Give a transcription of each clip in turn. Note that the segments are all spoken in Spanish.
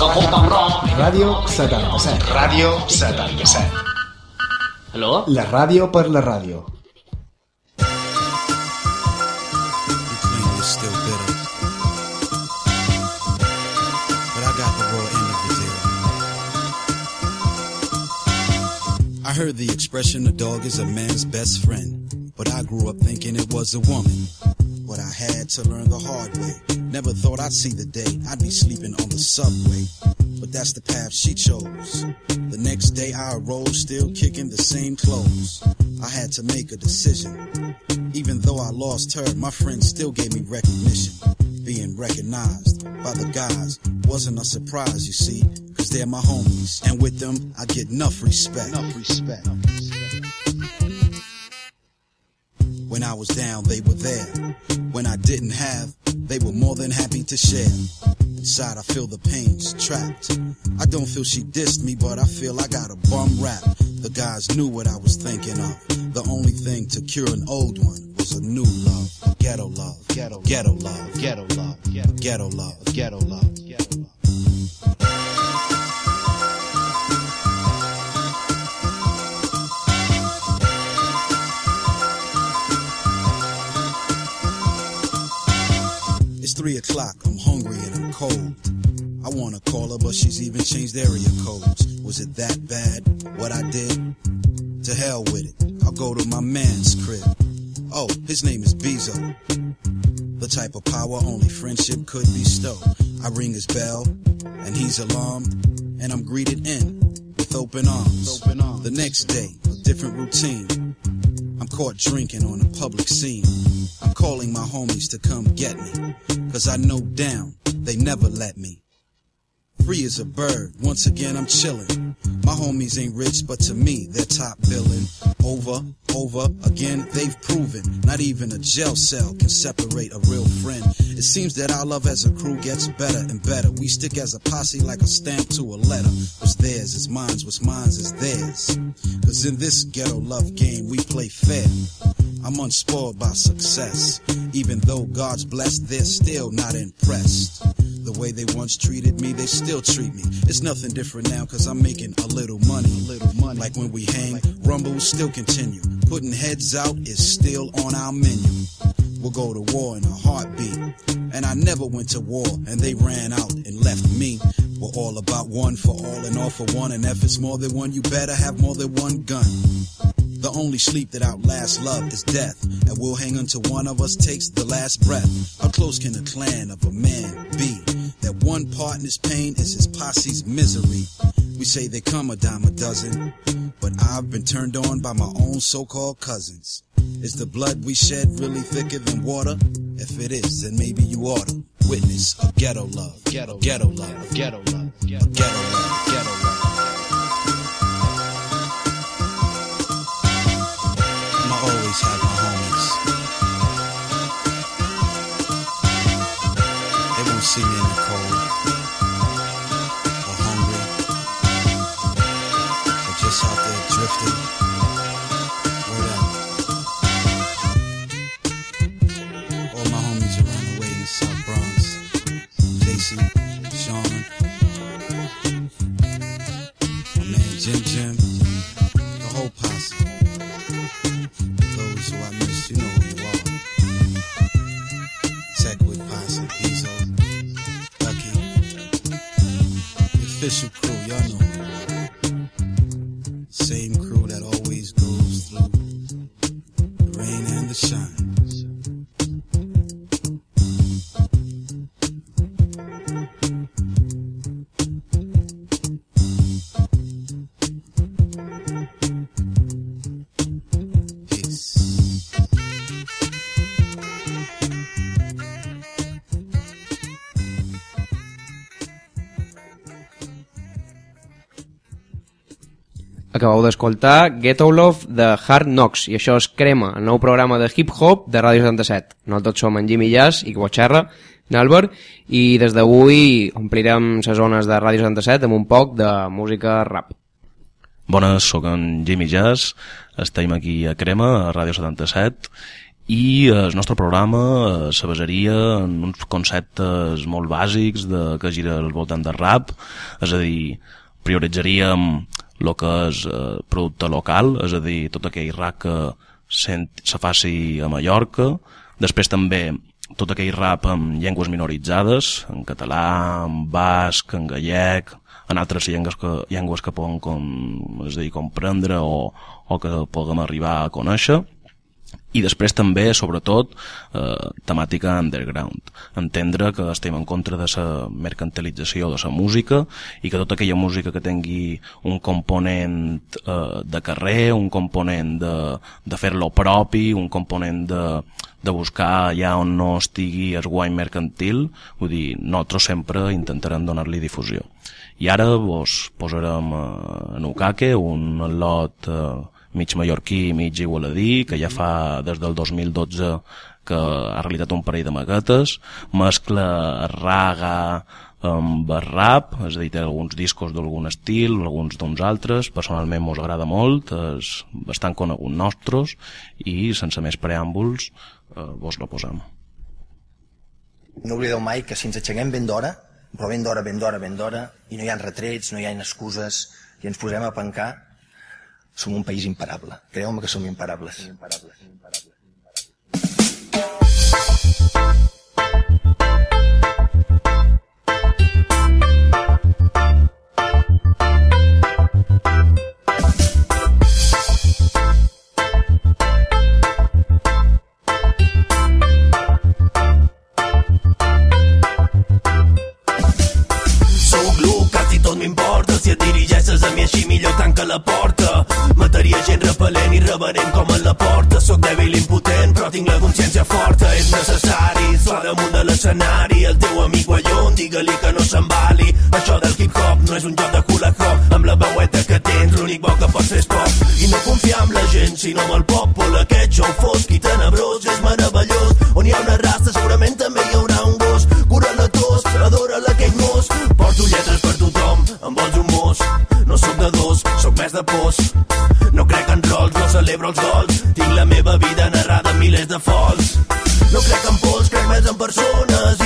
Ràdio 77. Ràdio 77. Aló? La ràdio per la ràdio. is still bitter. But I got the raw end of the deal. I heard the expression a dog is a man's best friend. But I grew up thinking it was a woman. What I had to learn the hard way. Never thought I'd see the day I'd be sleeping on the subway. But that's the path she chose. The next day I arose still kicking the same clothes. I had to make a decision. Even though I lost her, my friends still gave me recognition. Being recognized by the guys wasn't a surprise, you see, cause they're my homies. And with them, I get enough respect. Enough respect. When I was down, they were there. When I didn't have, they were more than happy to share. Inside, I feel the pains trapped. I don't feel she dissed me, but I feel I got a bum rap. The guys knew what I was thinking of. The only thing to cure an old one was a new love. Ghetto love. Ghetto, ghetto love. Ghetto love. Ghetto love. Ghetto love. Ghetto love. Three o'clock, I'm hungry and I'm cold. I wanna call her, but she's even changed area codes. Was it that bad, what I did? To hell with it, I'll go to my man's crib. Oh, his name is Bezo. The type of power only friendship could bestow. I ring his bell, and he's alarmed, and I'm greeted in with open arms. The next day, a different routine. I'm caught drinking on a public scene. Calling my homies to come get me. Cause I know down, they never let me. Free as a bird, once again I'm chillin'. My homies ain't rich, but to me, they're top billin'. Over, over, again, they've proven. Not even a jail cell can separate a real friend. It seems that our love as a crew gets better and better. We stick as a posse like a stamp to a letter. What's theirs is mine's, what's mine's is theirs. Cause in this ghetto love game, we play fair. I'm unspoiled by success. Even though God's blessed, they're still not impressed. The way they once treated me, they still treat me. It's nothing different now, cause I'm making a little money. Little money. Like when we hang, rumbles still continue. Putting heads out is still on our menu. We'll go to war in a heartbeat. And I never went to war, and they ran out and left me. We're all about one for all and all for one. And if it's more than one, you better have more than one gun. The only sleep that outlasts love is death. And we'll hang until one of us takes the last breath. How close can a clan of a man be? That one partner's pain is his posse's misery. We say they come a dime a dozen, but I've been turned on by my own so-called cousins. Is the blood we shed really thicker than water? If it is, then maybe you oughta witness a ghetto love, ghetto, ghetto love, ghetto love, ghetto love, ghetto love. Acabeu d'escoltar Ghetto Love de Hard Knocks i això és Crema, el nou programa de hip-hop de Ràdio 77. Nosaltres som en Jimmy Jazz i Guatxerra, n'Àlvar, i des d'avui omplirem les zones de Ràdio 77 amb un poc de música rap. Bones, sóc en Jimmy Jazz, estem aquí a Crema, a Ràdio 77, i el nostre programa se basaria en uns conceptes molt bàsics de, que gira al voltant del rap, és a dir, prioritzaríem el que és eh, producte local, és a dir, tot aquell rap que se faci a Mallorca, després també tot aquell rap amb llengües minoritzades, en català, en basc, en gallec, en altres llengües que, llengües que poden com, és a dir, comprendre o, o que puguem arribar a conèixer i després també, sobretot, eh, temàtica underground. Entendre que estem en contra de la mercantilització de la música i que tota aquella música que tingui un component eh, de carrer, un component de, de fer-lo propi, un component de, de buscar allà on no estigui el guany mercantil, vull dir, nosaltres sempre intentarem donar-li difusió. I ara vos posarem eh, en Ukake un lot eh, mig mallorquí, mig igualadí, que ja fa des del 2012 que ha realitzat un parell de maquetes, mescla raga amb rap, és a dir, té alguns discos d'algun estil, alguns d'uns altres, personalment mos agrada molt, és bastant conegut nostres, i sense més preàmbuls eh, vos la posem. No oblideu mai que si ens aixequem ben d'hora, però ben d'hora, ben d'hora, ben d'hora, i no hi ha retrets, no hi ha excuses, i ens posem a pencar, som un país imparable. Creu-me que som imparables. Imparables, imparables. M'importa. Si et dirigeixes a mi així millor tanca la porta. Mataria gent repel·lent i reverent com a la porta. Soc dèbil impotent però tinc la consciència forta. És necessari, so damunt de l'escenari. El teu amic guallon, digue-li que no s'embali Això del hip-hop no és un joc de hula hop Amb la veueta que tens l'únic bo que pots fer és pop. I no confiar en la gent sinó amb el poble Aquest show fosc i tenebrós és meravellós. On hi ha una raça segurament també hi haurà un gos. Cura la tos, adora aquell mos Porto lletres per tothom, amb bons humors. No sóc de dos, sóc més de pos No crec en rols, no celebro els gols. Tinc la meva vida narrada en milers de fols No crec en pols, crec més en persones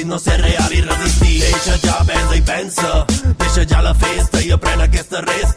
així, no ser real i resistir. Deixa ja, pensa i pensa, deixa ja la festa i aprèn aquesta resta.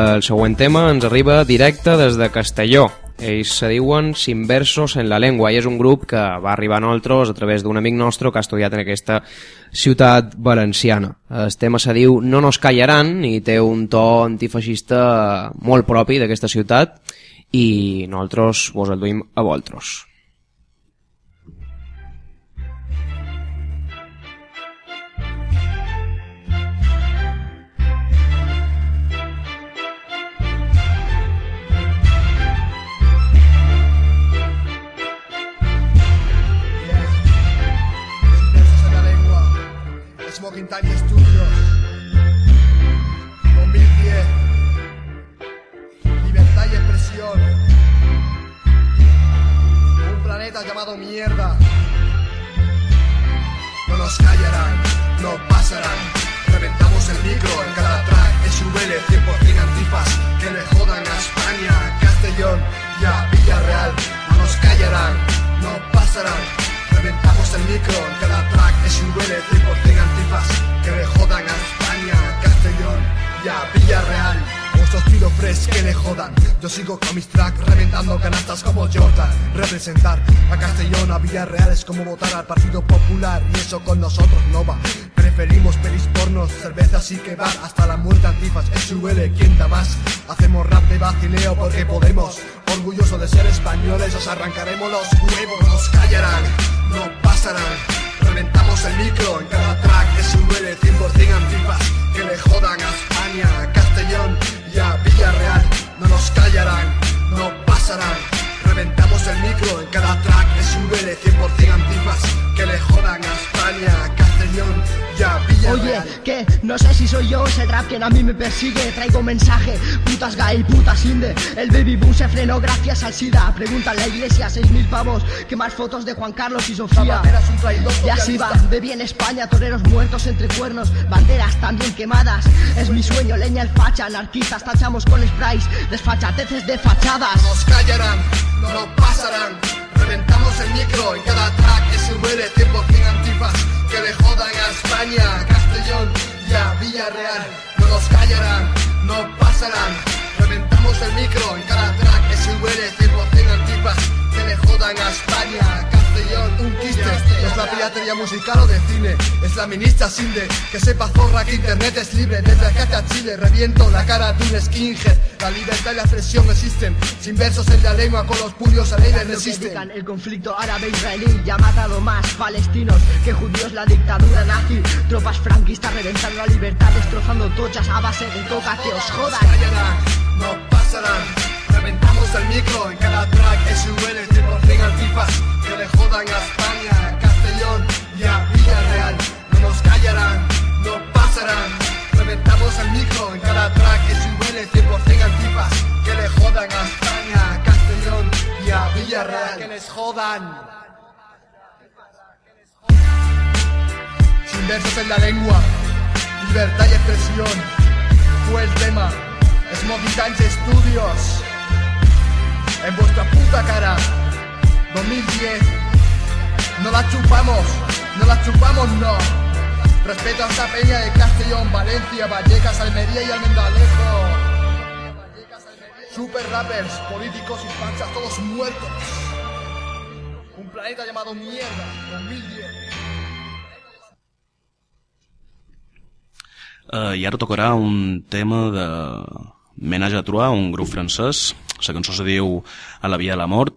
El següent tema ens arriba directe des de Castelló, Ells se diuen Sinversos en la Lengua i és un grup que va arribar a nosaltres a través d'un amic nostre que ha estudiat en aquesta ciutat valenciana. El tema se diu No nos callaran i té un to antifeixista molt propi d'aquesta ciutat i nosaltres vos el duim a vosaltres. Smoking Time Studios. 2010. Libertad y expresión. Un planeta llamado mierda. No nos callarán, no pasarán. Reventamos el micro en cada track. SVL 100% antifas. Que le jodan a España, Castellón y a Villarreal. No nos callarán, no pasarán. Reventamos el micro en cada track. SVL 100% antifas. Que le jodan a España, Castellón y a Villarreal. Vuestros tiro fresh que le jodan. Yo sigo con mis tracks reventando canastas como Jordan. Representar a Castellón, a Villarreal es como votar al Partido Popular. Y eso con nosotros no va. Preferimos pelis pornos, cervezas y kebab hasta la muerte antifas. SUL, ¿quién da más? Hacemos rap de vacileo porque podemos. Orgulloso de ser españoles, os arrancaremos los huevos. Nos callarán, no pasarán. Reventamos el micro en cada track. SUL 100% antifas. Que le jodan a España, a Castellón y a Villarreal. No nos callarán, no pasarán. Reventamos el micro en cada track. SUL 100% antifas. Que le jodan a España, a Castellón a Villarreal. Oye, que no sé si soy yo ese rap quien a mí me persigue. Traigo mensaje, putas gay, putas inde. El baby boom se frenó gracias al SIDA. Pregunta en la iglesia, seis mil pavos. Que más fotos de Juan Carlos y Sofía. Y así va, bebí en España, toreros muertos entre cuernos, banderas también quemadas. Es mi sueño, leña el facha, anarquistas, tachamos con sprays, desfachateces de fachadas. nos callarán, no pasarán. Reventamos el micro en cada track, SVL 100% antifas. Que le jodan a España, Castellón y a Villarreal. No nos callarán, no pasarán. Reventamos el micro en cada track, SVL 100% antifas. Que le jodan a España, un quiste. Es la piratería musical o de cine, es la ministra Sinde. Que sepa zorra que internet es libre, desde acá a Chile reviento la cara de un skinhead. La libertad y la expresión existen, sin versos en la lengua, con los puños al aire resisten. El conflicto árabe-israelí ya ha matado más palestinos que judíos la dictadura nazi. Tropas franquistas reventando la libertad, destrozando tochas a base de coca que os jodan. no pasarán. Reventamos el micro en cada track, SUL 100% antifas. Que le jodan a España, a Castellón y a Villarreal. No nos callarán, no pasarán. Reventamos el micro en cada track, SUL 100% antifas. Que le jodan a España, a Castellón y a Villarreal. Que les jodan. Sin versos en la lengua, libertad y expresión. Fue el tema. Smoky Times Studios. En vuestra puta cara. 2010. No la chupamos. No la chupamos, no. Respeto a esta peña de Castellón, Valencia, Vallecas, Almería y Almendalejo. Super rappers, políticos y panchas, todos muertos. Un planeta llamado mierda. 2010. Uh, I ara tocarà un tema de Ménage à Trois, un grup francès. La cançó se diu A la via de la mort.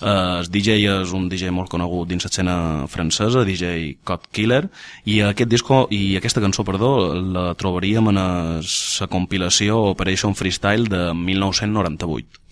Uh, el DJ és un DJ molt conegut dins l'escena francesa, DJ Cod Killer, i aquest disco, i aquesta cançó, perdó, la trobaríem en la compilació Operation Freestyle de 1998.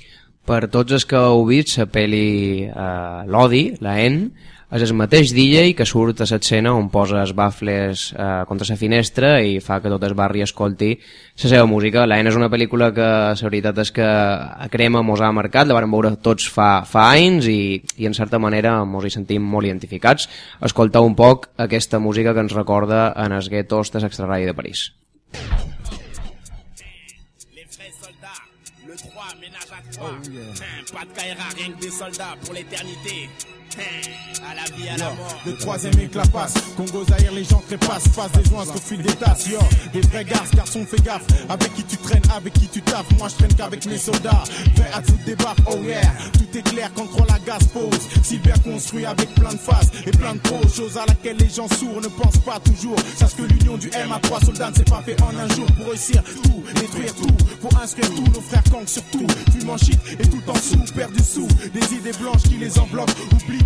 Per tots els que heu vist la pel·li eh, L'Odi, la N, és el mateix DJ que surt a l'escena on posa els bafles eh, contra la finestra i fa que tot el barri escolti la seva música. La N és una pel·lícula que la veritat és que a Crema mos ha marcat, la vam veure tots fa, fa anys i, i en certa manera mos hi sentim molt identificats. Escoltar un poc aquesta música que ens recorda en els guetos de l'extraradi de París. Les vrais soldats, le 3 ménage à 3. Hein, pas de Kaira, rien que des soldats pour l'éternité. À la vie, à la mort. Le troisième éclat passe, Congo Zaïre, les gens trépassent, passent des joints au fil des tasses, yo. Des vrais garces, garçon, fais gaffe, avec qui tu traînes, avec qui tu taffes, moi je traîne qu'avec mes soldats, prêts à tout débattre, oh yeah. Tout est clair quand on la gaz pose, bien construit avec plein de faces et plein de pros, chose à laquelle les gens sourds ne pensent pas toujours. Sache que l'union du M à trois soldats ne s'est pas fait en un jour pour réussir tout, détruire tout, pour instruire tous nos frères Kang surtout, fumant shit et tout en sous, perdu sous, des idées blanches qui les enveloppent,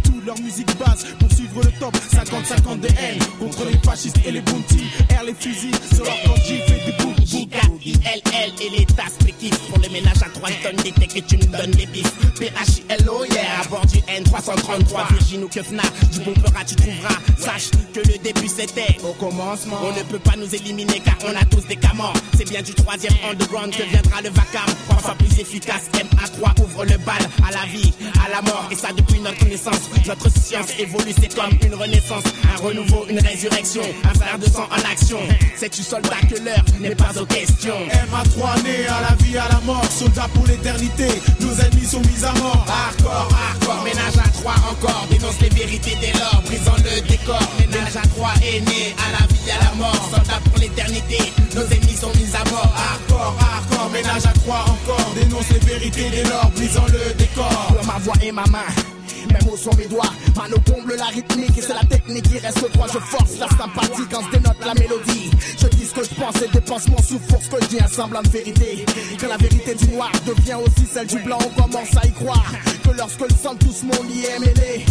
tout leur musique basse pour suivre le top, 50-50 des haines contre les fascistes et les bounty, air les fusils sur leur candy, fait des boucs, J-K-I-L-L et les tasses péquistes Pour les ménages à 3 tonnes d'été que tu me donnes des bifs P-H-I-L-O, yeah, à bord du N333 Virgin ou que FNA, du bombera tu trouveras. Sache que le début c'était au commencement. On ne peut pas nous éliminer car on a tous des camors C'est bien du troisième underground que viendra le vacarme. Trois fois plus efficace, MA3 ouvre le bal À la vie, à la mort, et ça depuis notre naissance Notre science évolue, c'est comme une renaissance Un renouveau, une résurrection, un frère de sang en action. Sais-tu soldat que l'heure n'est pas aux questions. MA3 né à la vie, à la mort, soldats pour l'éternité, nos ennemis sont mis à mort. Hardcore, hardcore, ménage à trois encore Dénonce les vérités dès lors, brisant le décor. Ménage à trois est né à la vie, à la mort Soldats pour l'éternité, nos ennemis sont mis à mort. Hardcore, hardcore, ménage à trois encore, dénonce les vérités dès lors, brisant le décor. Pour ma voix et ma main mes mots sont mes doigts, mano comble la rythmique et c'est la technique qui reste droit. Je force la sympathie quand se dénote la mélodie. Je dis ce que je pense et dépense mon souffle pour ce que je dis un semblant de vérité. Que la vérité du noir devient aussi celle du blanc, on commence à y croire. Que lorsque le sang ce monde y est mêlé,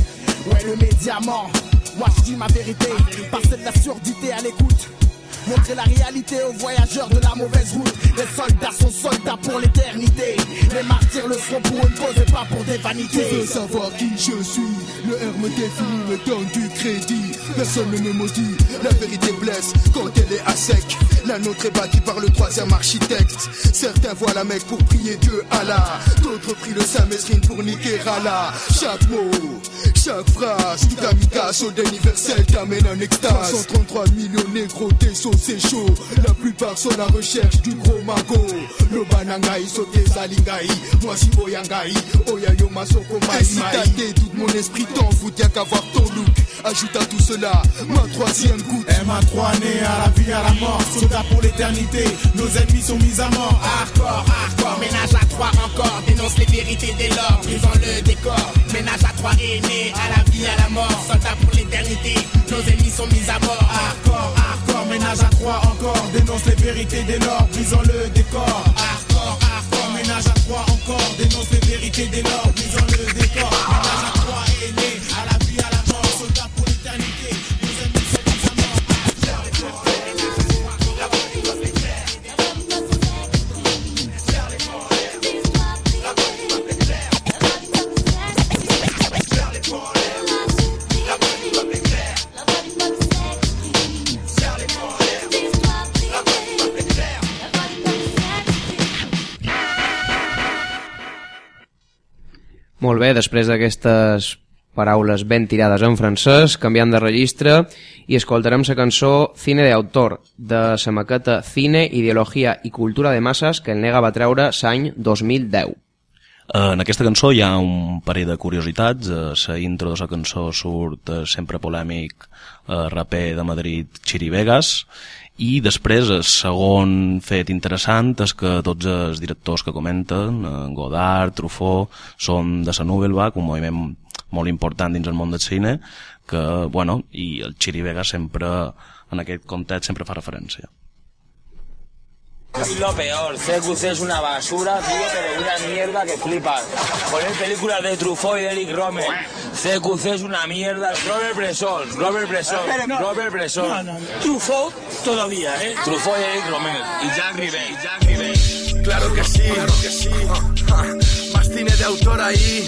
ouais le médiamant. Moi je dis ma vérité, passer de la à l'écoute. Montrer la réalité aux voyageurs de la mauvaise route. Les soldats sont soldats pour l'éternité. Les martyrs le seront pour une cause et pas pour des vanités. Tu veux savoir qui je suis? Le R me définit, me donne du crédit. Personne ne me maudit. La vérité blesse quand elle est à sec. La nôtre est bâtie par le troisième architecte. Certains voient la Mecque pour prier Dieu Allah. D'autres prient le Saint Mesrine pour niquer Allah. Chaque mot, chaque phrase, tout amicace au universel t'amène en extase. 133 millions négros, sauts, c'est chaud. La plupart sont à la recherche du gros magot. Le banangai, sauté zalingai. Moi si oyangai, oyayo masoko mai mai. tout mon esprit t'en fout, y'a qu'à voir ton look. Ajoute à tout ma troisième goutte. MA3 né à la vie, à la mort, soldats pour l'éternité, nos ennemis sont mis à mort. Hardcore, hardcore, ménage à trois encore. Dénonce les vérités dès lors, brisant le décor. Ménage à trois né à la vie, à la mort. Soldats pour l'éternité, nos ennemis sont mis à mort. Hardcore, hardcore, ménage à trois encore, dénonce les vérités dès lors, brisant le décor. Hardcore, hardcore, ménage à trois encore, dénonce les vérités dès lors, brisant le décor. Molt bé, després d'aquestes paraules ben tirades en francès, canviant de registre i escoltarem la cançó Cine de autor de la maqueta Cine, Ideologia i Cultura de Masses que el Nega va treure l'any 2010. Eh, En aquesta cançó hi ha un parell de curiositats. La intro de la cançó surt eh, sempre polèmic eh, raper de Madrid Chiri Vegas i després el segon fet interessant és que tots els directors que comenten, eh, Godard, Truffaut, són de la Nouvelle un moviment molt important dins el món del cine, que, bueno, i el Chiri Vegas sempre, en aquest context, sempre fa referència. Es lo peor, CQC es una basura, tío, pero una mierda que flipas. Poner películas de Truffaut y de Eric Romer. CQC es una mierda. Robert Bresson, Robert Bresson, Robert Bresson. No, no, Truffaut todavía, ¿eh? Truffaut y Eric Romer. Y Jack Rivet, y Jack Rivet. Claro que sí, claro que sí. Más cine de autor ahí.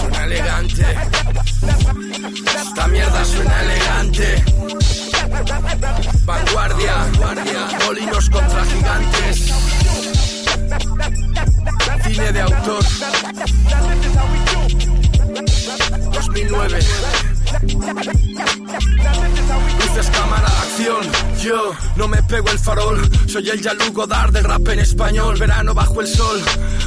Suena elegante. Esta mierda suena elegante. Vanguardia. Molinos contra gigantes. Cine de autor. 2009. Luces, cámara, acción. Yo no me pego el farol, soy el Yalugo Dar del rap en español. Verano bajo el sol,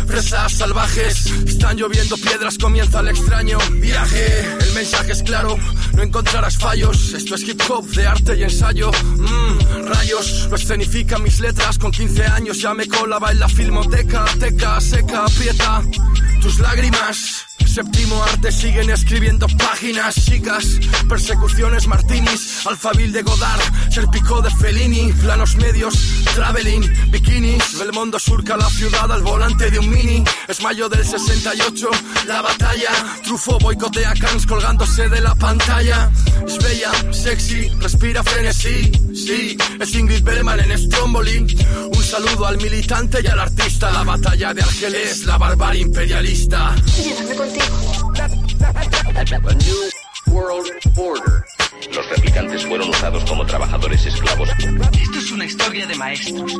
fresas salvajes. Están lloviendo piedras, comienza el extraño viaje. El mensaje es claro, no encontrarás fallos. Esto es hip hop de arte y ensayo. Mm, rayos, lo escenifican mis letras. Con 15 años ya me colaba en la filmoteca. Teca, seca, aprieta tus lágrimas. Séptimo arte siguen escribiendo páginas, chicas, persecuciones martinis, alfabil de Godard, serpico de Fellini, planos medios, traveling, bikinis, Belmondo surca la ciudad al volante de un mini, es mayo del 68, la batalla, Trufo boicotea Cans colgándose de la pantalla, es bella, sexy, respira frenesí, sí, es Ingrid Bergman en Stromboli, un saludo al militante y al artista, la batalla de Argeles, la barbarie imperialista. Llévame contigo. World Order. Los replicantes fueron usados como trabajadores esclavos. Esto es una historia de maestros.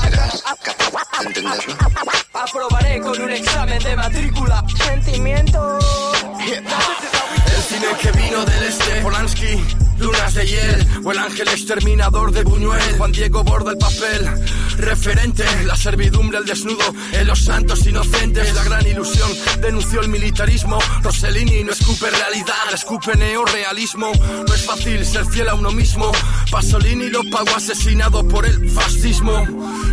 ¿Serás capaz de entenderlo? Aprobaré con un examen de matrícula. Sentimiento. Cine que vino del este, Polanski, Lunas de Hiel, o el ángel exterminador de Buñuel, Juan Diego borda el papel, referente, la servidumbre, el desnudo, en los santos inocentes, la gran ilusión, denunció el militarismo, Rossellini no escupe realidad, escupe neorealismo, no es fácil ser fiel a uno mismo, Pasolini lo pagó asesinado por el fascismo,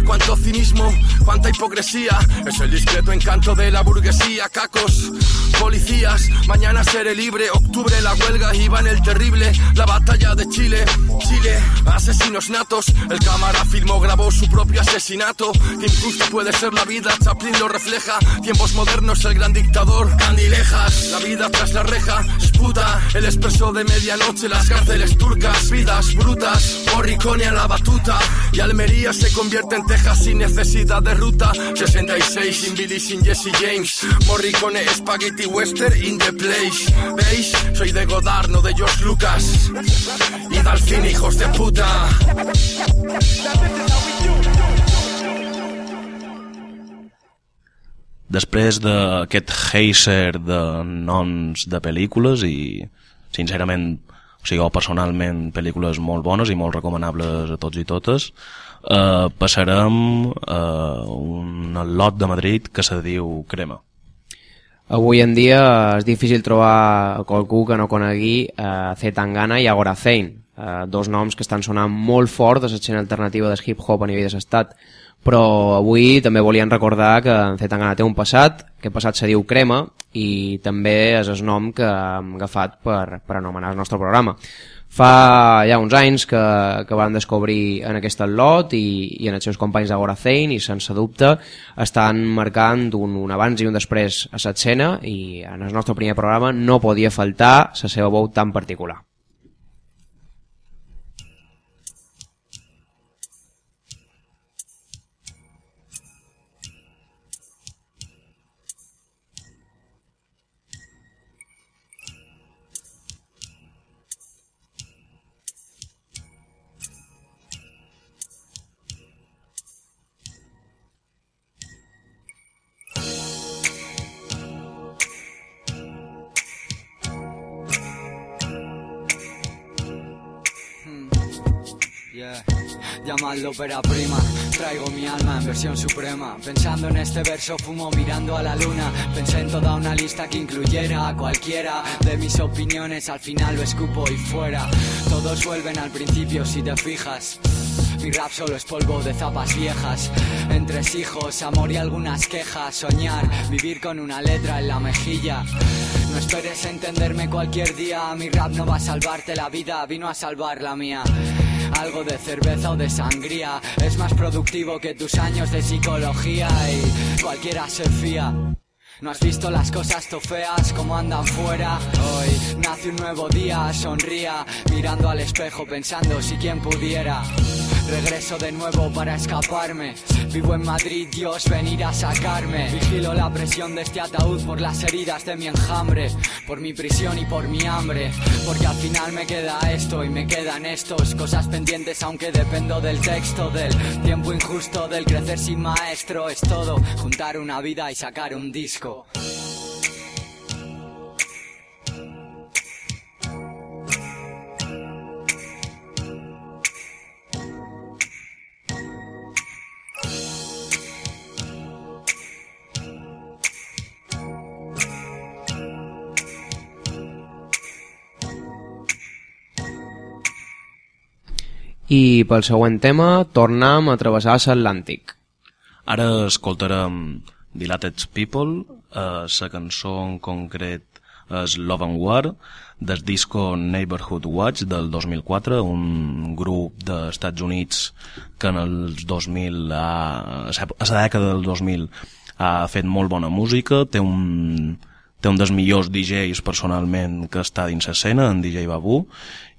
cuánto cinismo, cuánta hipocresía, es el discreto encanto de la burguesía, cacos, policías, mañana seré libre, octubre la huelga iba en el terrible, la batalla de Chile, Chile, asesinos natos, el cámara filmó, grabó su propio asesinato, que injusto puede ser la vida, Chaplin lo refleja, tiempos modernos, el gran dictador, candilejas, la vida tras la reja, puta, el expreso de medianoche, las cárceles turcas, vidas brutas, Morricone a la batuta, y Almería se convierte en Texas sin necesidad de ruta, 66 sin Billy, sin Jesse James, Morricone, Spaghetti Western in the place, ¿veis? Soy de Godard, no de George Lucas, y Dalcin, hijos de puta. Després d'aquest geyser de noms de pel·lícules i, sincerament, o sigui, personalment, pel·lícules molt bones i molt recomanables a tots i totes, eh, passarem a un lot de Madrid que se diu Crema. Avui en dia és difícil trobar qualcú que no conegui eh, Zetangana i Agorazein, eh, dos noms que estan sonant molt fort de l'escena alternativa del hip-hop a nivell de l'estat. Però avui també volien recordar que en Zetangana té un passat, que passat se diu Crema, i també és el nom que hem agafat per, per anomenar el nostre programa. Fa ja uns anys que, que van descobrir en aquest lot i, i en els seus companys d'Agorazein i sense dubte estan marcant un, un abans i un després a l'escena i en el nostre primer programa no podia faltar la seva veu tan particular. Llamadlo ópera prima, traigo mi alma en versión suprema. Pensando en este verso, fumo mirando a la luna. Pensé en toda una lista que incluyera a cualquiera de mis opiniones. Al final lo escupo y fuera. Todos vuelven al principio si te fijas. Mi rap solo es polvo de zapas viejas. Entre hijos, amor y algunas quejas. Soñar, vivir con una letra en la mejilla. No esperes entenderme cualquier día. Mi rap no va a salvarte la vida, vino a salvar la mía. Algo de cerveza o de sangría es más productivo que tus años de psicología y cualquiera se fía. ¿No has visto las cosas to feas como andan fuera? Hoy nace un nuevo día, sonría, mirando al espejo pensando si quien pudiera. Regreso de nuevo para escaparme. Vivo en Madrid, Dios venir a sacarme. Vigilo la presión de este ataúd por las heridas de mi enjambre, por mi prisión y por mi hambre. Porque al final me queda esto y me quedan estos. Cosas pendientes, aunque dependo del texto, del tiempo injusto, del crecer sin maestro. Es todo juntar una vida y sacar un disco. I pel següent tema tornem a travessar l'Atlàntic. Ara escoltarem Dilated People, eh, la cançó en concret és Love and War, del disco Neighborhood Watch del 2004, un grup dels Estats Units que en els 2000, ha, a la dècada del 2000 ha fet molt bona música, té un, té un dels millors DJs personalment que està dins l'escena, en DJ Babu,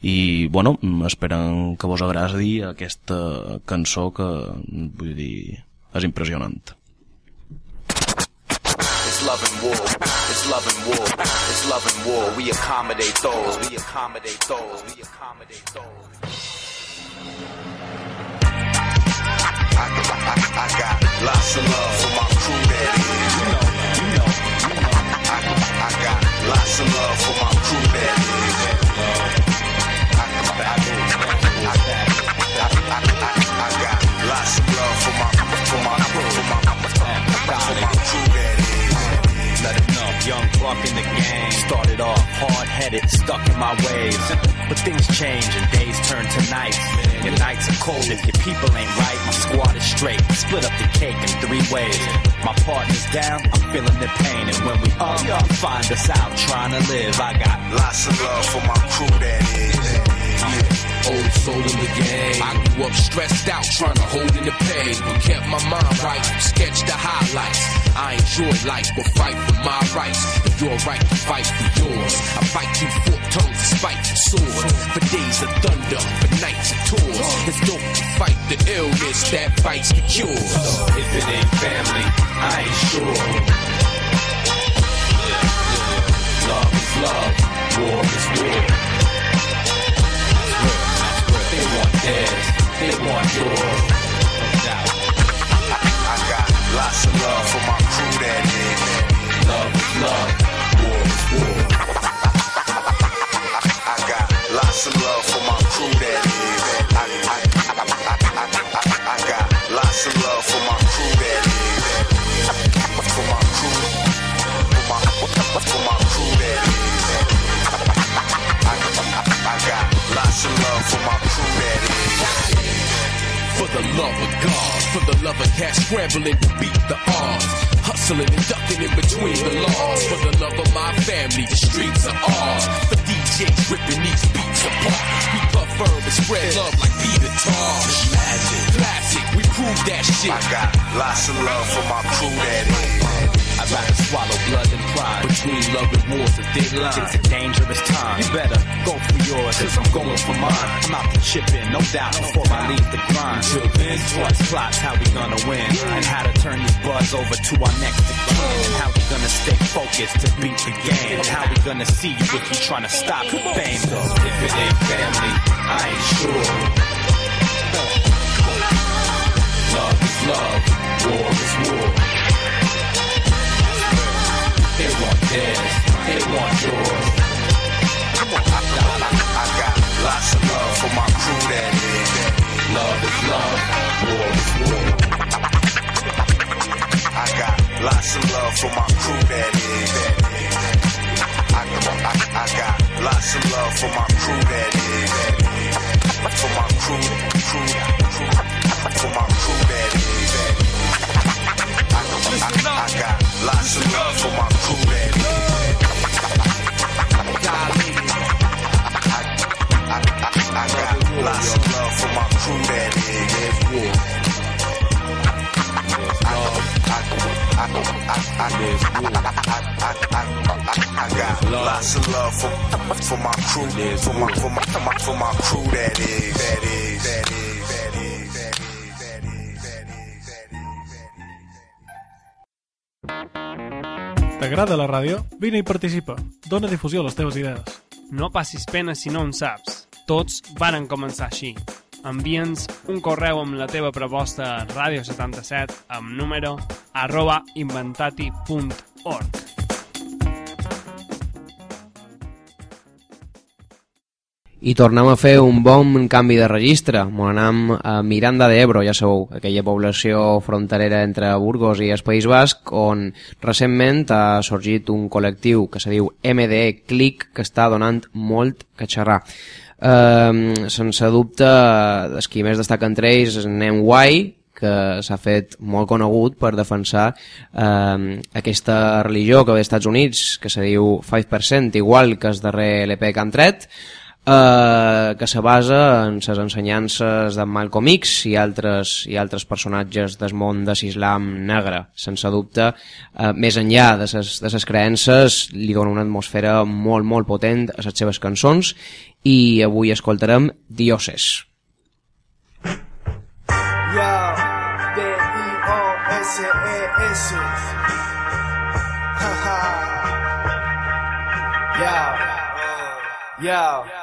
i bueno, esperen que vos agradi aquesta cançó que vull dir, és impressionant. It's love and war. It's love and war. It's love and war. We accommodate those. We accommodate those. We accommodate those. I, I, I got lots of love for my crew that is. You know, you know, you know. I, I got lots of love for my crew that is. Headed, stuck in my ways. But things change and days turn to nights. Your nights are cold if your people ain't right. My squad is straight. Split up the cake in three ways. My partner's down, I'm feeling the pain. And when we up, find us out trying to live. I got lots of love for my crew that is. Old soul in the game. I grew up stressed out, trying to hold in the pain. But kept my mind right, sketched the highlights. I enjoy life, but fight for my rights. If you're right, fight for yours. I fight you fork tongues, spike sword. For days of thunder, for nights of tours. It's dope to fight the illness that fights the cure. If it ain't family, I ain't sure. Love is love, war is war. Theirs, they want yours. No doubt. I got lots of love for my crew that is. Love love, war war. I got lots of love for my crew that is. I, I, I, I, I, I got lots of love for my crew that is. For my crew, for my, for my of love for my crew that is. For the love of God, for the love of cash scrambling to beat the odds. Hustling and ducking in between the laws. For the love of my family, the streets are ours. For DJs ripping these beats apart. We puff firm and spread love like Peter Tosh. Magic, classic, we prove that shit. I got lots of love for my crew that is. I'd rather swallow blood than pride. Between love and war's a thin line. It's a dangerous time. You better go for yours, cause I'm going for mine. I'm out to chip in, no doubt, before I leave the grind. Until then, What's plots, how we gonna win, and how to turn these buzz over to our next kin, and how we gonna stay focused to beat the game, and how we gonna see you if you trying to stop the fame. So if it ain't family, I ain't sure. Uh, love is love, war is war. They want theirs, they want yours. I, got lots of love for my crew that is. Love is love, war is war. I got lots of love for my crew that is. I, I, I got lots of love for my crew that is. For my crew, crew, crew, for my crew that is. I, got lots of love for my crew that I, got lots of love for my crew that. I, got lots of love for, for my crew, for my, for my, for my, for my crew that is, that is, that is, T'agrada la ràdio? Vine i participa. Dóna difusió a les teves idees. No passis pena si no en saps. Tots varen començar així. Envia'ns un correu amb la teva proposta a radio77 amb número arroba inventati.org. I tornem a fer un bon canvi de registre. M'ho anem a Miranda de Ebro, ja sabeu, aquella població fronterera entre Burgos i el País Basc, on recentment ha sorgit un col·lectiu que se diu MDE Click, que està donant molt que xerrar. eh, sense dubte, els qui més destaca entre ells és Nen Wai, que s'ha fet molt conegut per defensar eh, aquesta religió que ve als Estats Units, que se diu 5%, igual que el darrer LP que han tret, eh, que se basa en les ensenyances de Malcolm X i altres, i altres personatges del món de l'islam negre. Sense dubte, eh, més enllà de ses creences, li dona una atmosfera molt, molt potent a les seves cançons i avui escoltarem Dioses. Yo, D-I-O-S-E-S. Yo.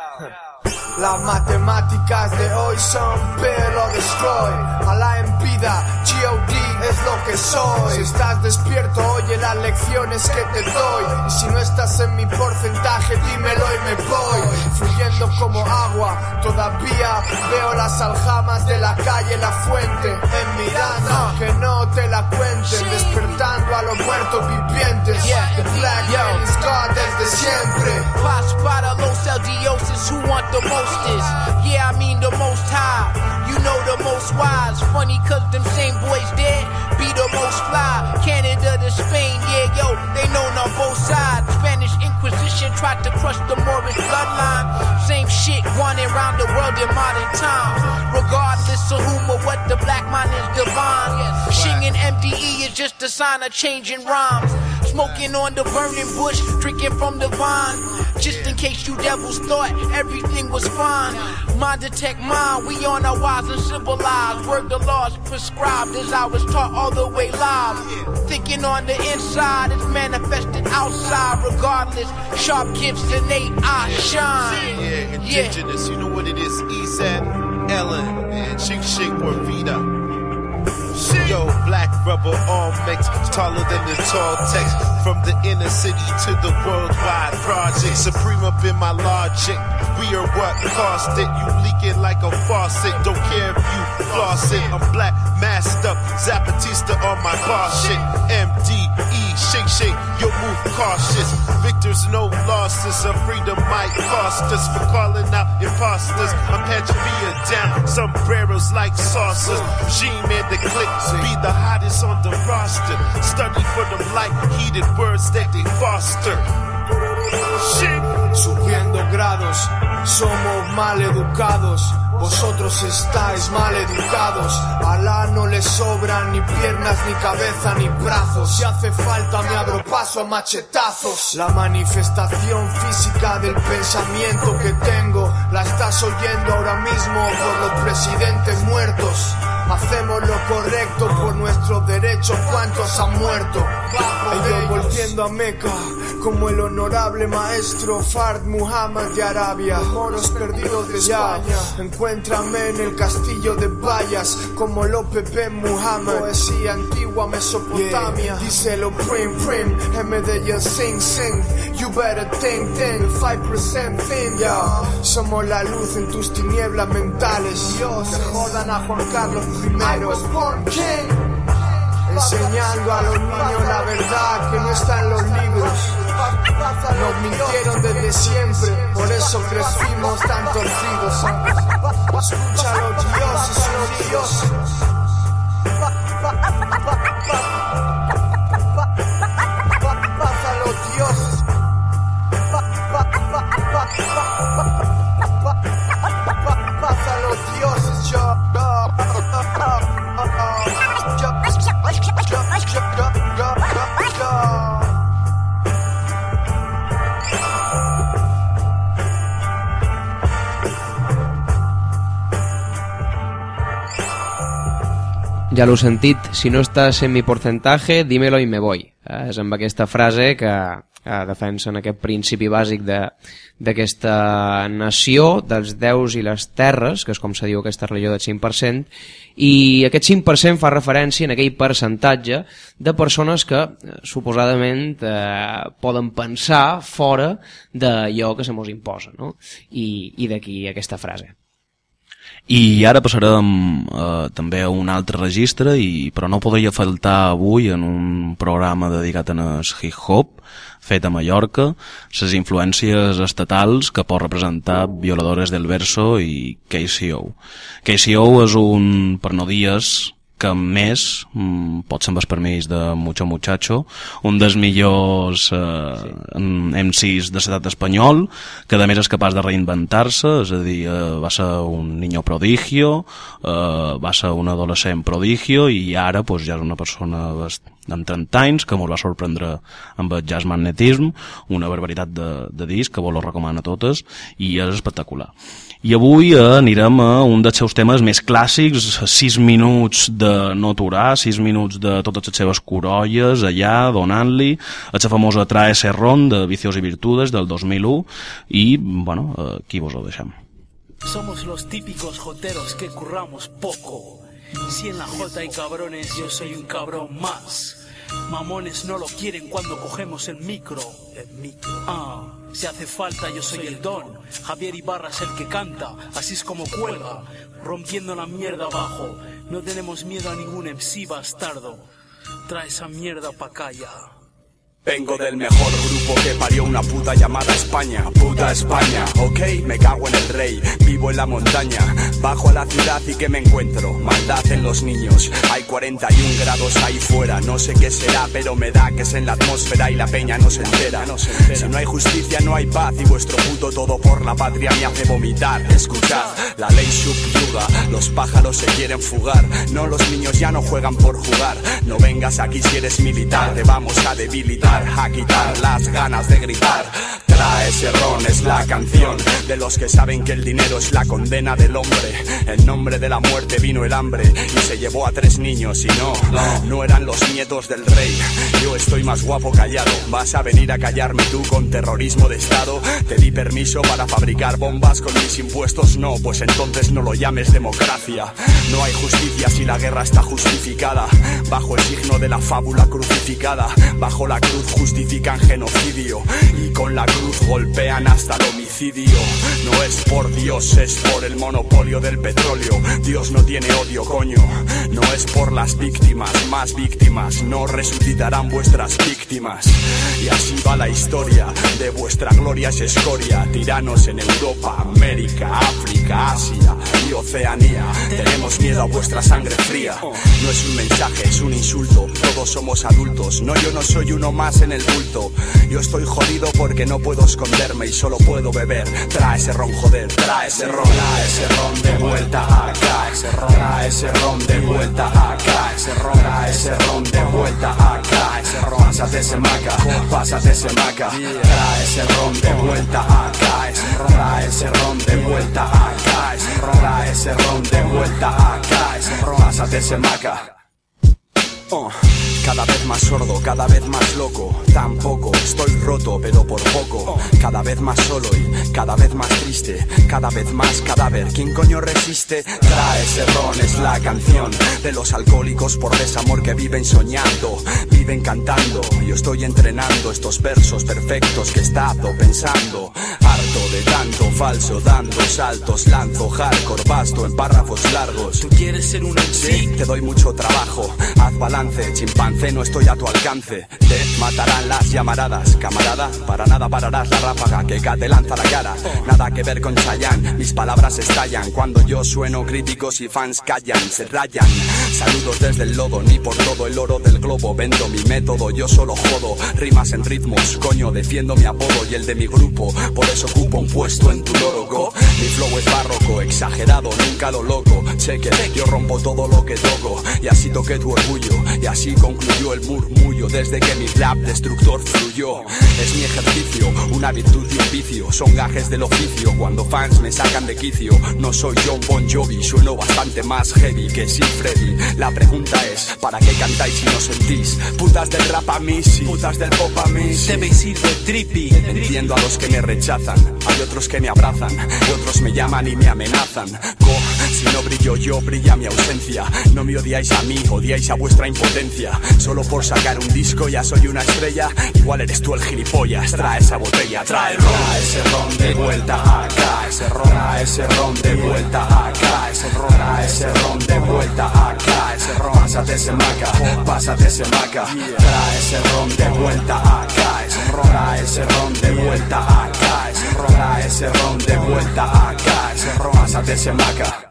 Las matemáticas de hoy son pelo destroy. A la empida, G.O.D. es lo que soy. Si estás despierto, oye las lecciones que te doy. Y si no estás en mi porcentaje, dímelo y me voy. Fluyendo como agua, todavía veo las aljamas de la calle, la fuente. En Miranda, que no te la cuenten. Despertando a los muertos vivientes. The Black Man is God desde siempre. Paz para los LDOs who want the mostest. Yeah, I mean the most high. You know the most wise. Funny cause them same boys dead be the most fly. Canada to Spain, yeah, yo, they known on both sides. Spanish Inquisition tried to crush the Moorish bloodline. Same shit wanted around the world in modern times. Regardless of whom or what, the black mind is divine. Shinging MDE is just a sign of changing rhymes. Smoking on the burning bush, drinking from the vine. Just in case you devils thought everything was fine. Mind detect mind, we on our wise and civilized. Word the laws prescribed as I was taught all the way live. Thinking on the inside, it's manifested outside. Regardless, sharp gifts innate, I shine. Yeah, indigenous, you know what it is? Ezat, Ellen, and Chick Chick Vida. Yo, black rubber arm makes taller than the tall text. From the inner city to the worldwide project. Supreme up in my logic. We are what cost it. You leak it like a faucet. Don't care if you floss it. I'm black, masked up. Zapatista on my bar shit. MDE, shake, shake. Your move cautious. Victors, no losses. Our freedom might cost us for calling out imposters. I'm Pantria down. Sombreros like saucers. And the click. Be the hottest on the roster. Study for them heated words that they foster. Shit. Subiendo grados, somos mal educados. Vosotros estáis mal educados. Alá no le sobran ni piernas, ni cabeza, ni brazos. Si hace falta, me abro paso a machetazos. La manifestación física del pensamiento que tengo la estás oyendo ahora mismo por los presidentes muertos. Hacemos lo correcto por nuestros derechos. ¿Cuántos han muerto? Ellos volviendo a Meca, como el honorable maestro Fard Muhammad de Arabia. Moros perdidos de España. Encuéntrame en el castillo de Bayas, como Lope Ben Muhammad. Poesía antigua Mesopotamia. Díselo prim prim, M de you sing sing. You better think think, 5% thing, ya. Somos la luz en tus tinieblas mentales. Dios, jodan a Juan Carlos primero. Enseñando a los niños la verdad que no está en los libros. Nos mintieron desde siempre, por eso crecimos tan torcidos. Escucha a los dioses, los dioses. Ja l'heu sentit, si no estàs en mi porcentaje, dímelo i me voy. Eh, és amb aquesta frase que eh, defensen aquest principi bàsic de- d'aquesta nació, dels déus i les terres, que és com se diu aquesta religió del 5%, i aquest 5% fa referència en aquell percentatge de persones que eh, suposadament eh, poden pensar fora d'allò que se mos imposa, no? I, i d'aquí aquesta frase. I ara passarem eh, també a un altre registre, i, però no podria faltar avui en un programa dedicat a el hip-hop, fet a Mallorca, les influències estatals que pot representar Violadores del Verso i KCO. KCO és un, per no dies, que més, mm, pot ser amb el permís de Mucho Muchacho, un dels millors eh, MCs de l'estat espanyol, que a més és capaç de reinventar-se, és a dir, eh, va ser un niño prodigio, eh, va ser un adolescent prodigio i ara pues, ja és una persona amb 30 anys que ens va sorprendre amb el jazz magnetism, una barbaritat de, de disc que vos lo recomana a totes i és espectacular. I avui eh, anirem a un dels seus temes més clàssics, 6 minuts de no aturar, 6 minuts de totes les seves corolles allà, donant-li, la famosa Trae Serrón de Vicios y Virtudes del 2001 i, bueno, eh, aquí vos ho deixem. Somos los típicos joteros que curramos poco. Si en la jota hay cabrones, yo soy un cabrón más. Mamones no lo quieren cuando cogemos el micro. El micro. Ah, si hace falta, yo soy el don. Javier Ibarra es el que canta, así es como cuelga, rompiendo la mierda abajo. No tenemos miedo a ningún MC bastardo. Trae esa mierda pa' acá ya. Vengo del mejor grupo que parió una puta llamada España, puta España, ok, me cago en el rey, vivo en la montaña, bajo a la ciudad y que me encuentro, maldad en los niños, hay 41 grados ahí fuera, no sé qué será, pero me da que es en la atmósfera y la peña no se entera, si no hay justicia no hay paz y vuestro puto todo por la patria me hace vomitar, escuchad, la ley subyuga, los pájaros se quieren fugar, no los niños ya no juegan por jugar, no vengas aquí si eres militar, te vamos a debilitar, a quitar las ganas de gritar. Trae ese ron, es la canción de los que saben que el dinero es la condena del hombre. En nombre de la muerte vino el hambre y se llevó a tres niños y no, no eran los nietos del rey. Yo estoy más guapo callado, vas a venir a callarme tú con terrorismo de estado. Te di permiso para fabricar bombas con mis impuestos, no, pues entonces no lo llames democracia. No hay justicia si la guerra está justificada, bajo el signo de la fábula crucificada, bajo la cruz justifican genocidio y con la cruz golpean hasta el homicidio. No es por Dios, es por el monopolio del petróleo. Dios no tiene odio, coño. No es por las víctimas, más víctimas. No resucitarán vuestras víctimas. Y así va la historia de vuestra gloria es escoria. Tiranos en Europa, América, África, Asia y Oceanía. Tenemos miedo a vuestra sangre fría. No es un mensaje, es un insulto. Todos somos adultos. No, yo no soy uno más en el bulto. Yo estoy jodido porque no puedo esconderme y solo puedo beber. Trae ese ron, joder, trae ese ron, trae ese ron de vuelta acá. Trae ese ron de vuelta acá. Trae ese ron de vuelta acá. Pásate ese maca, pásate ese maca. Trae ese ron de vuelta acá. Ese trae ese ron de vuelta acá. Ese trae ese ron de vuelta acá. Pásate ese maca. Uh. Cada vez más sordo, cada vez más loco. Tampoco estoy roto, pero por poco. Cada vez más solo y cada vez más triste. Cada vez más cadáver. ¿Quién coño resiste? Trae ese ron, es la canción de los alcohólicos por desamor que viven soñando, viven cantando. Yo estoy entrenando estos versos perfectos que he estado pensando. Harto de tanto falso, dando saltos, lanzo hardcore, basto en párrafos largos. ¿Tú quieres ser un Sí, te doy mucho trabajo. Haz balance, chimpancé, no estoy a tu alcance. Te matarán las llamaradas, camarada. Para nada pararás la ráfaga que te lanza la cara. Nada que ver con Chayanne, mis palabras estallan. Cuando yo sueno, críticos y fans callan, se rayan. Saludos desde el lodo, ni por todo el oro del globo. Vendo mi método, yo solo jodo. Rimas en ritmos, coño, defiendo mi apodo y el de mi grupo. Por eso ocupo un puesto en tu logo. Mi flow es barroco, exagerado, nunca lo loco. Cheque, yo rompo todo lo que toco. Y así toqué tu orgullo. Y así concluyó el murmullo desde que mi rap destructor fluyó. Es mi ejercicio, una virtud y un vicio. Son gajes del oficio cuando fans me sacan de quicio. No soy John Bon Jovi, sueno bastante más heavy que si Freddy. La pregunta es, ¿para qué cantáis si no sentís? Putas del rap a mí, sí. Putas del pop a mí, sí. Debéis ir de trippy. Entiendo a los que me rechazan, hay otros que me abrazan, y otros me llaman y me amenazan. Co, si no brillo yo, brilla mi ausencia. No me odiáis a mí, odiáis a vuestra impotencia. Solo por sacar un disco ya soy una estrella. Igual eres tú el gilipollas. Trae esa botella, trae ron. Trae ese ron de vuelta acá, ese ron, trae ese ron de vuelta acá, ese ron, trae ese ron de vuelta acá, ese ron. Pásate ese maca, pásate ese maca. Trae ese ron de vuelta acá, ese ron, trae ese ron de vuelta acá, ese ron, trae ese ron de vuelta acá, ese ron. Pásate ese maca.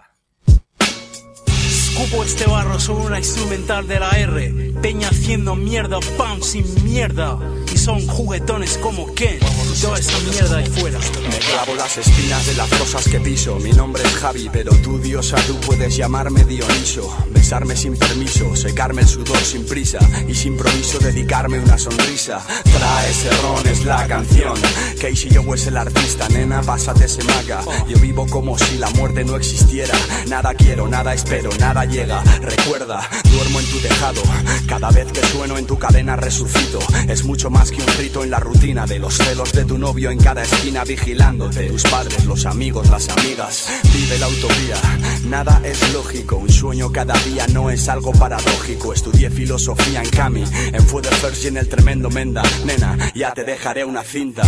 Escupo este barro sobre una instrumental de la R. Peña haciendo mierda, pan sin mierda. Son juguetones como Ken. Toda esa mierda ahí fuera. Me clavo las espinas de las cosas que piso. Mi nombre es Javi, pero tú, diosa, tú puedes llamarme Dioniso. Besarme sin permiso, secarme el sudor sin prisa. Y sin promiso dedicarme una sonrisa. Trae ese ron, es la canción. Casey Joe es el artista, nena, pásate ese maca. Yo vivo como si la muerte no existiera. Nada quiero, nada espero, nada llega. Recuerda, duermo en tu tejado. Cada vez que sueno en tu cadena resucito. Es mucho más que un rito en la rutina de los celos de tu novio en cada esquina vigilándote. Tus padres, los amigos, las amigas. Vive la utopía. Nada es lógico. Un sueño cada día no es algo paradójico. Estudié filosofía en Cami, en First y en el tremendo Menda. Nena, ya te dejaré una cinta.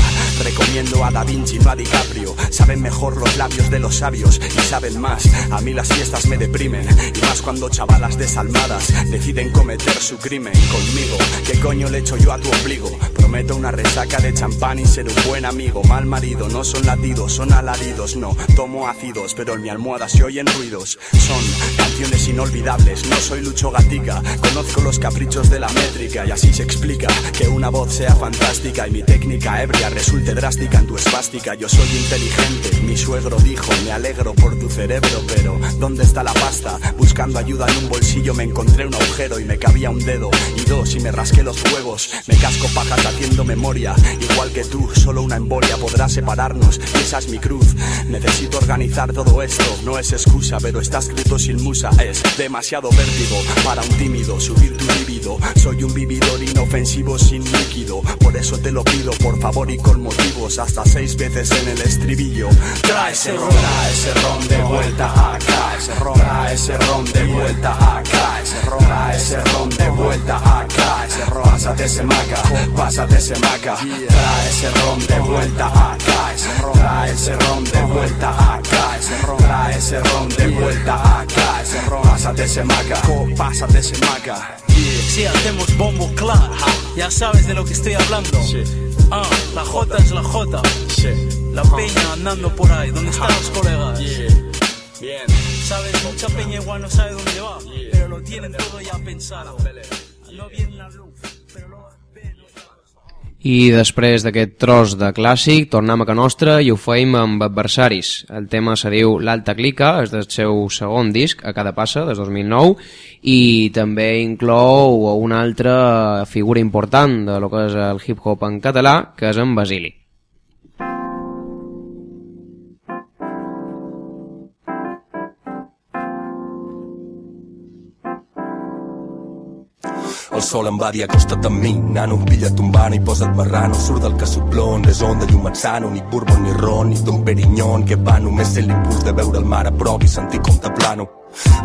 Recomiendo a Da Vinci, no a DiCaprio. Saben mejor los labios de los sabios y saben más. A mí las fiestas me deprimen. Y más cuando chavalas desalmadas deciden cometer su crimen conmigo. ¿Qué coño le echo yo a tu ombligo? Prometo una resaca de champán y ser un buen amigo. Mal marido, no son latidos, son alaridos. No, tomo ácidos, pero en mi almohada se oyen ruidos. Son canciones inolvidables, no soy Lucho Gatica. Conozco los caprichos de la métrica y así se explica que una voz sea fantástica y mi técnica ebria resulte drástica en tu espástica. Yo soy inteligente, mi suegro dijo, me alegro por tu cerebro, pero ¿dónde está la pasta? Buscando ayuda en un bolsillo me encontré un agujero y me cabía un dedo y dos y me rasqué los huevos. Me casco pajas haciendo memoria, igual que tú, solo una embolia podrá separarnos esa es mi cruz. Necesito organizar todo esto, no es excusa, pero está escrito sin Es demasiado vértigo para un tímido subir tu libido. Soy un vividor inofensivo sin líquido, por eso te lo pido, por favor y con motivos, hasta seis veces en el estribillo. Trae ese ron, ese ron de vuelta acá, ese ron, trae ese ron de vuelta acá, ese ron de vuelta acá, ese ron, pásate ese maca, pásate ese maca, trae ese ron de vuelta acá, ese ron, trae ese ron de vuelta acá, ese ron, trae ese ron de vuelta acá, ese ron, pásate ese maca, pásate ese maca. Si hacemos bombo claro, ya sabes de lo que estoy hablando. Ah, la J es la J. La peña andando por ahí, ¿dónde están los colegas? Bien. Sabes, mucha peña igual no sabe dónde va, pero lo tienen todo ya pensado. No viene la luz, I després d'aquest tros de clàssic, tornem a que nostra i ho feim amb adversaris. El tema se diu L'Alta Clica, és del seu segon disc, a cada passa, des 2009, i també inclou una altra figura important de lo que és el hip-hop en català, que és en Basili. El sol em va dir acosta't amb mi, nano, pilla't un vano i posa't marrano. Surt del casoplón, és on de llum et sano, ni bourbon ni ron, ni Don Perignon, que va només sent l'impuls de veure el mar a prop i sentir com te plano.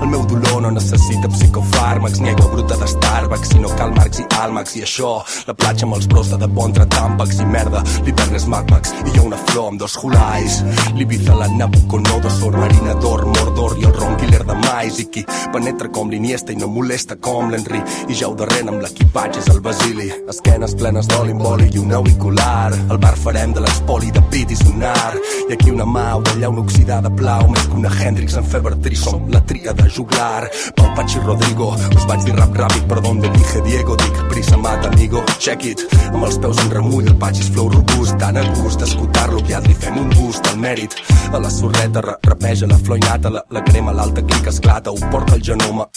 El meu dolor no necessita psicofàrmacs ni aigua bruta de Starbucks, sinó Marx i Almax i això, la platja amb els bros de debò entre tàmpacs i merda, l'hivern és Mad Max i jo una flor amb dos julais, l'Ibiza, la Nabucodonosor, Marinador, Mordor i el Ron Killer de Mais i qui penetra com l'Iniesta i no molesta com l'Henry i ja ho darrere amb l'equipatge és el Basili, esquenes plenes d'oli amb oli i un auricular, al bar farem de l'espoli de pit i sonar. I aquí una mà d'allà una oxidada plau més que una Hendrix en febre tri som la tria de juglar Pau Pachi Rodrigo us vaig dir rap ràpid per d'on dije Diego dic, prisa mata, amigo, check it. Amb els peus en remull, el patx és flow robust, tan a gust d'escoltar-lo, aviat li fem un gust al mèrit. A la sorreta ra rapeja la flor innata, la, la crema, l'alta clic esclata, ho porta el genoma.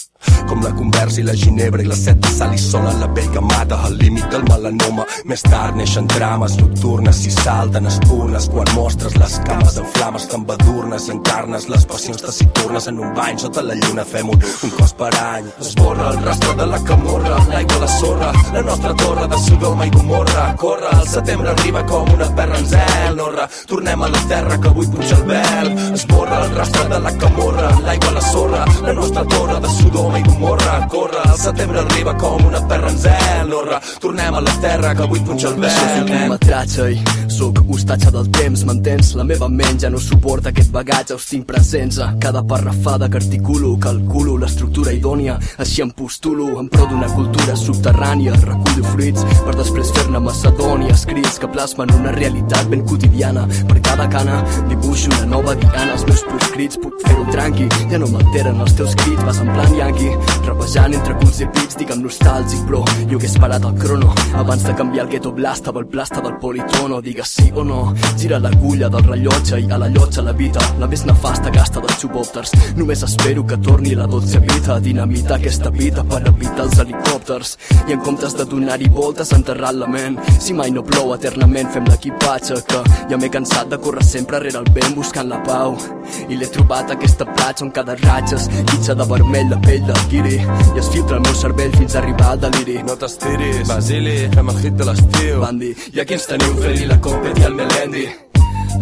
Com la conversa i la ginebra i la set de sal i sol a la pell que mata al límit del melanoma. Més tard neixen trames nocturnes i salten espunes quan mostres les cames en flames tan badurnes i encarnes les passions taciturnes en un bany sota la lluna fem un, un cos per any. Esborra el rastre de la camorra, l'aigua, la sorra, la nostra torre de Sodoma i Gomorra. Corre, el setembre arriba com una perra en zel, norra. Tornem a la terra que avui puja el vel. Esborra el rastre de la camorra, l'aigua, la sorra, la nostra torre de Sodoma i Gomorra. Corre, el setembre arriba com una perra en zel, norra. Tornem a la terra que avui puja el Això és vel, un i sóc hostatge del temps, m'entens? La meva ment ja no suporta aquest bagatge, us tinc presents. A cada parrafada que articulo, calculo l'estructura idònia, així em postulo en pro d'una cultura subterrània, recullo fruits per després fer-ne macedònia, escrits que plasmen una realitat ben quotidiana. Per cada cana dibuixo una nova diana, els meus proscrits puc fer-ho tranqui, ja no m'alteren els teus crits, vas en plan yanqui, rapejant entre culs i pits, digue'm nostàlgic, bro, jo hagués parat el crono, abans de canviar el ghetto blast el plasta del politono, digues sí o no, gira l'agulla del rellotge i a la llotja la vida, la més nefasta gasta dels subòpters, només espero que torni la dolce vida a dinamitar aquesta vida per evitar els helicòpters, i en comptes de donar-hi voltes enterrar la ment, si mai no plou eternament fem l'equipatge que ja m'he cansat de córrer sempre rere el vent buscant la pau, i l'he trobat aquesta platja on cada ratxa es guitja de vermell la pell del guiri, i es filtra el meu cervell fins a arribar al deliri. No t'estiris, Basili, fem el hit de l'estiu. Van dir, i aquí ens teniu fent-hi la compet i el melendi.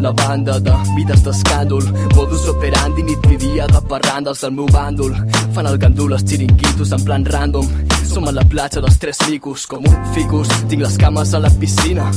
La banda de vides d'escàndol Modus operandi nit i dia de parrandes del meu bàndol. Fan el gandul els xiringuitos en plan random Som a la platja dels tres micos Com un ficus, tinc les cames a la piscina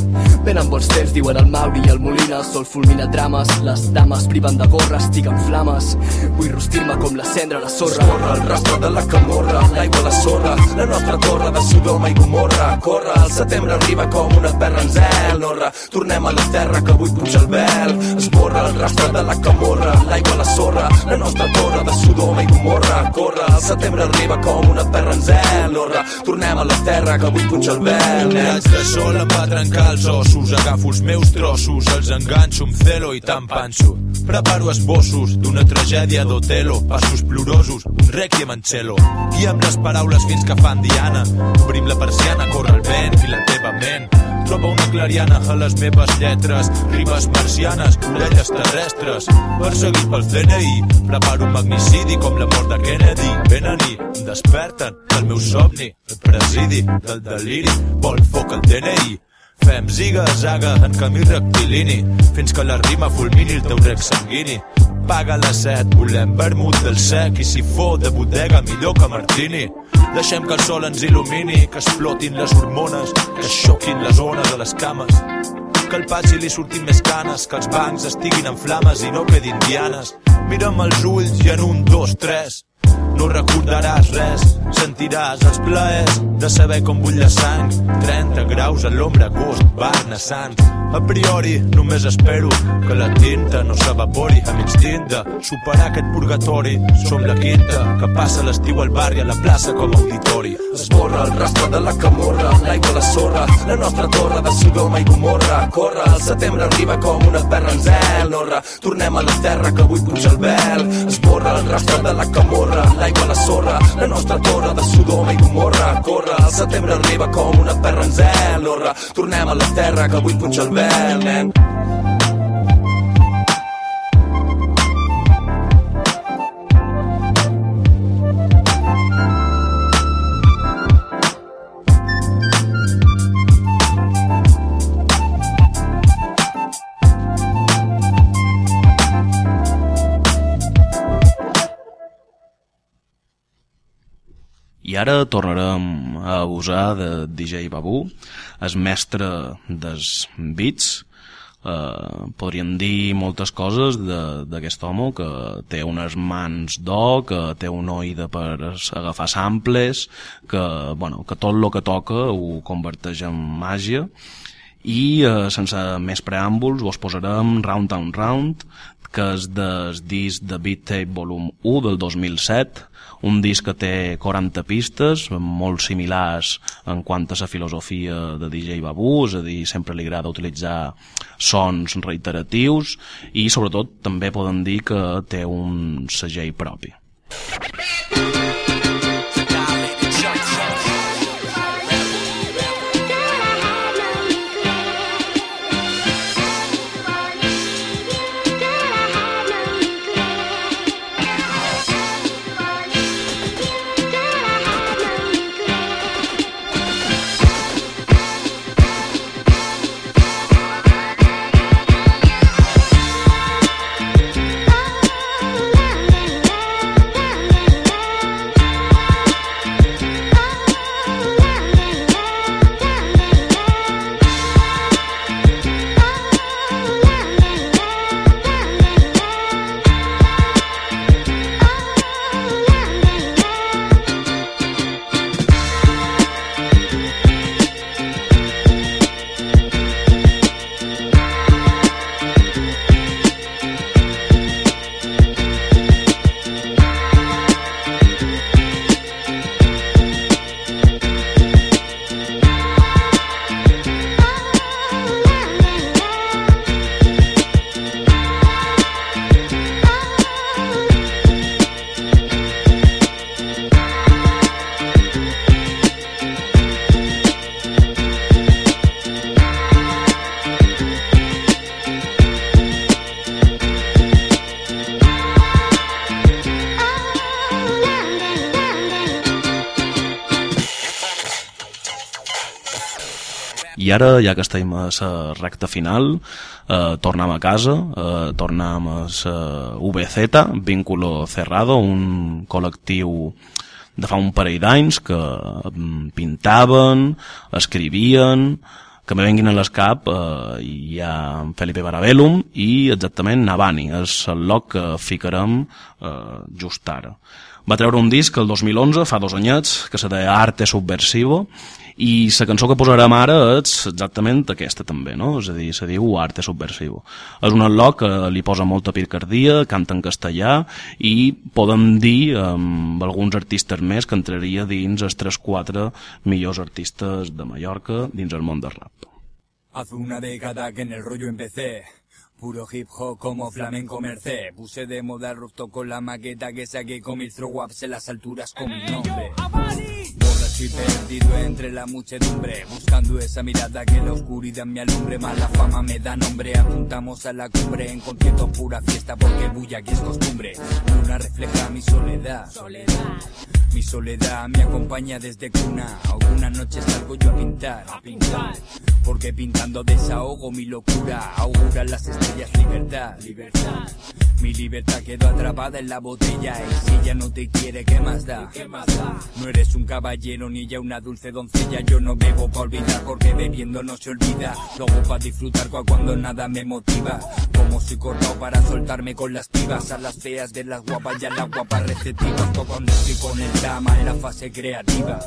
Venen bons temps, diuen el Mauri i el Molina Sol fulmina drames, les dames priven de gorra Estic en flames, vull rostir-me com la cendra a la sorra Escorre el rastre de la camorra, l'aigua, la sorra, la nostra torre de Sodoma i Gomorra. Corre, el setembre arriba com una perra en zel, norra. Tornem a la terra que avui puja el vel. Esborra el rastre de la camorra, l'aigua, la sorra, la nostra torre de Sodoma i Gomorra. Corre, el setembre arriba com una perra en zel, norra. Tornem a la terra que avui puja el vel, nen. Raig de sol em va trencar els ossos, agafo els meus trossos, els enganxo amb celo i tampanxo. Preparo esbossos d'una tragèdia d'Otelo, passos plorosos, un requiem en cello. Guia'm les paraules fins que fan diana, obrim la persiana, corre el vent i la teva ment. Troba una clariana a les meves lletres, rimes marcianes, orelles terrestres. Perseguit pel CNI, preparo un magnicidi com la mort de Kennedy. Venen i desperten del meu somni, el presidi del deliri, vol foc al DNI. Fem ziga-zaga en camí rectilini fins que la rima fulmini el teu rec sanguini. Paga la set, volem vermut del sec i si fot de bodega millor que martini. Deixem que el sol ens il·lumini, que explotin les hormones, que xoquin les ones a les cames. Que al patxi li surtin més canes, que els bancs estiguin en flames i no quedin dianes. Mira'm els ulls i en un, dos, tres, no recordaràs res, sentiràs els plaers de saber com bull la sang. 30 graus a l'ombra, agost, Barna, Sants. A priori, només espero que la tinta no s'evapori amb instint de superar aquest purgatori. Som la quinta que passa l'estiu al barri a la plaça com a auditori. Esborra el rastre de la camorra, l'aigua, la sorra, la nostra torre de Sodoma i Gomorra. Corre, el setembre arriba com una perra en zel, norra. Tornem a la terra que avui puja el vel. Esborra el rastre de la camorra, l'aigua, la sorra, la nostra torre de Sodoma i Gomorra. Corre, el setembre arriba com una perra en zel, norra. Tornem a la terra que avui puja el vel, nen. Ara tornarem a abusar de DJ Babu, és mestre dels beats, eh, podríem dir moltes coses d'aquest home que té unes mans d'or, que té un oïda per agafar samples, que, bueno, que tot el que toca ho converteix en màgia. I eh, sense més preàmbuls vos posarem Round Town Round que és del disc de Beat Tape Volum 1 del 2007, un disc que té 40 pistes, molt similars en quant a la filosofia de DJ Babu, és a dir, sempre li agrada utilitzar sons reiteratius i sobretot també podem dir que té un segell propi. Ara, ja que estem a la recta final, eh, tornem a casa, eh, tornem a la VZ, Vínculo Cerrado, un col·lectiu de fa un parell d'anys que mm, pintaven, escrivien, que me venguin a l'escap eh, hi ha Felipe Barabellum i exactament Navani, és el loc que ficarem eh, just ara. Va treure un disc el 2011, fa dos anyets, que se deia Arte Subversivo, i la cançó que posarem ara és exactament aquesta també, no? És a dir, se diu Arte Subversivo. És un al·loc que li posa molta picardia, canta en castellà i podem dir amb alguns artistes més que entraria dins els 3-4 millors artistes de Mallorca dins el món del rap. Hace una década que en el rollo empecé. Puro hip hop como flamenco merced. Puse de moda el rooftop con la maqueta que saqué con mis throw ups en las alturas con mi nombre. Y perdido entre la muchedumbre. Buscando esa mirada que la oscuridad me alumbre. Más la fama me da nombre. Apuntamos a la cumbre en concierto pura fiesta porque bulla aquí es costumbre. Luna refleja mi soledad. Mi soledad me acompaña desde cuna. Algunas noches salgo yo a pintar. A pintar. Porque pintando desahogo mi locura. Augura las estrellas libertad. Libertad. Mi libertad quedó atrapada en la botella. Y si ella no te quiere, ¿qué más da? No eres un caballero ni ya una dulce doncella. Yo no bebo pa' olvidar porque bebiendo no se olvida. Luego pa' disfrutar cua- cuando nada me motiva. Como soy cortado para soltarme con las pibas. A las feas de las guapas y a las guapas receptivas. O cuando estoy con el dama en la fase creativa.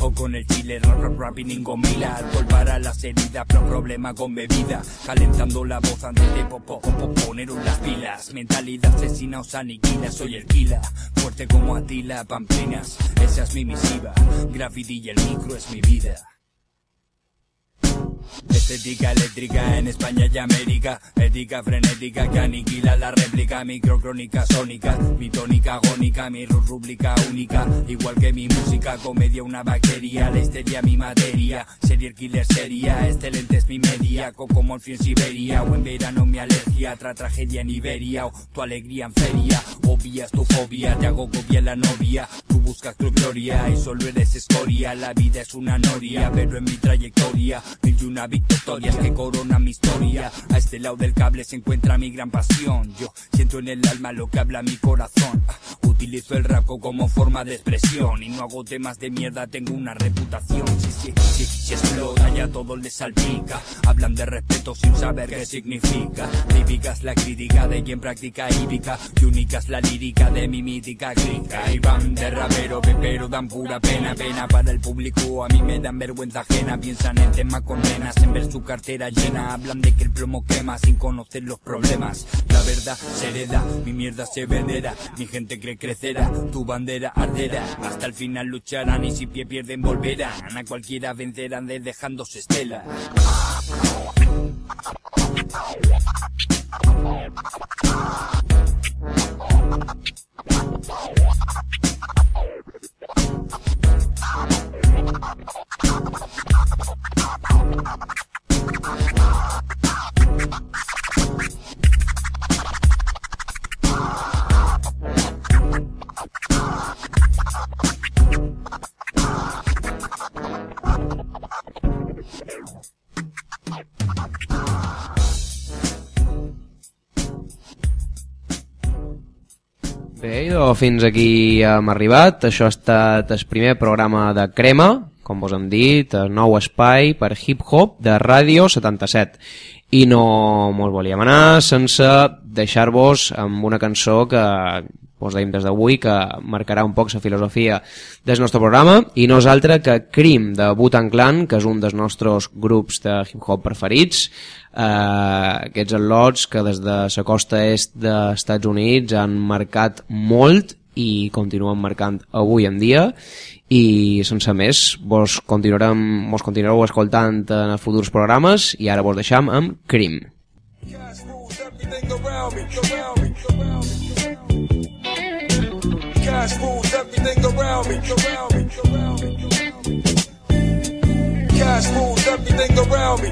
O con el chile rap rap rapping en gomila. Alcohol para las heridas, pero problema con bebida. Calentando la voz antes de popo, popo, poner las pilas. Mentalidad asesina os aniquila, soy el killer. Fuerte como Atila, Pamplinas. Esa es mi misiva. Graffiti y el micro es mi vida. Estética eléctrica en España y América. Ética frenética que aniquila la réplica. Microcrónica sónica Mi tónica agónica, mi rúbrica única. Igual que mi música, comedia una bacteria. La histeria mi materia. Serial killer seria, excelente es mi media. Coco Morfio en Siberia. O en verano mi alergia, otra tragedia en Iberia. O tu alegría en feria. Obvias tu fobia, te hago copia la novia. Tú buscas tu gloria y solo eres escoria. La vida es una noria, pero en mi trayectoria Mil y victorias que coronan mi historia. A este lado del cable se encuentra mi gran pasión. Yo siento en el alma lo que habla mi corazón. Utilizo el rap como forma de expresión Y no hago temas de mierda, tengo una reputación. Si, si, si, si explota ya todo les salpica. Hablan de respeto sin saber qué significa. Típica es la crítica de quien practica hípica Y única es la lírica de mi mítica clica Y van de rapero, pero dan pura pena Pena. Para el público, a mí me dan vergüenza ajena. Piensan en tema condena en ver su cartera llena. Hablan de que el plomo quema sin conocer los problemas. La verdad se hereda, mi mierda se venera. Mi gente cree crecerá, tu bandera arderá. Hasta el final lucharán y si pie pierden volverán. A cualquiera vencerán de dejándose estela. Bé, fins aquí hem arribat. Això ha estat el primer programa de Crema, com vos hem dit, el nou espai per hip-hop de Ràdio 77. I no mos volíem anar sense deixar-vos amb una cançó que vos deim des d'avui que marcarà un poc la filosofia del nostre programa i no és altra que Crim de Wu-Tang Clan que és un dels nostres grups de hip-hop preferits eh, aquests al·lots que des de la costa est dels Estats Units han marcat molt i continuen marcant avui en dia i sense més vos continuarem vos continuareu escoltant en els futurs programes i ara vos deixam amb Crim Cash rules everything around me. Cash rules everything around me.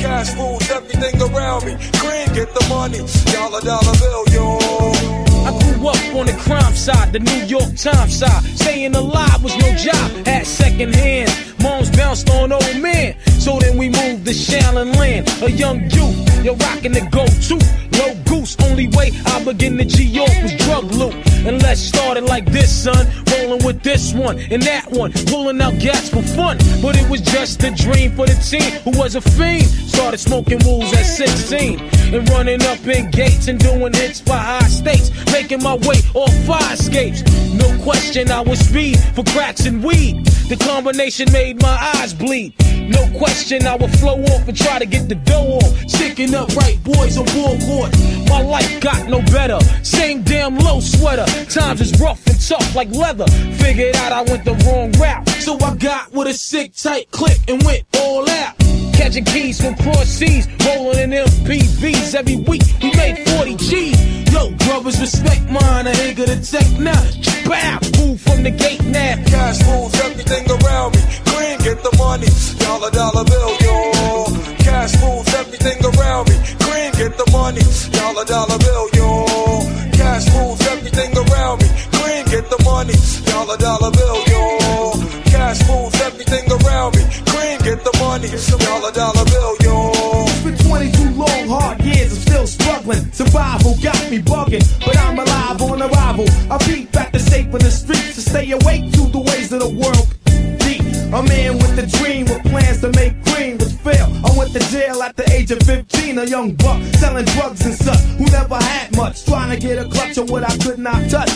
Cash rules everything around me. Green, get the money. Dollar, dollar bill, yo. I grew up on the crime side, the New York Times side. Staying alive was no job, had second hand. Moms bounced on old men. So then we moved to Shallon Land. A young youth, you're rocking the go-to. Low goose, only way I begin to G-York was drug loot. And let's start it like this, son. Rolling with this one and that one. Pulling out gas for fun. But it was just a dream for the team who was a fiend. Started smoking wools at 16. And running up in gates and doing hits for high stakes. Making my way off fire escapes. No question, I was speed for cracks and weed. The combination made my eyes bleed. No question, I would flow off and try to get the dough off. Sticking up right boys on ball court. My life got no better. Same damn low sweater. Times is rough and tough like leather. Figured out I went the wrong route. So I got with a sick tight click and went all out. Catching keys from cross seas, rolling in MPVs every week. We made 40 G's. Yo, brothers, respect mine. I ain't gonna take now. Bow, move from the gate now. Cash rules everything around me. Green, get the money. Dollar, dollar bill, yo. Cash rules everything around me. Get the money. Dollar, dollar bill, yo. Cash moves everything around me. Green, get the money. Dollar, dollar bill, yo. Cash moves everything around me. Green, get the money. Dollar, dollar bill, yo. It's been 22 long, hard years, I'm still struggling. Survival got me bugging, but I'm alive on arrival. I peep back the safe in the streets to stay awake to the ways of the world. Deep, a man with a dream Went to jail at the age of 15, a young buck selling drugs and such who never had much, trying to get a clutch on what I could not touch.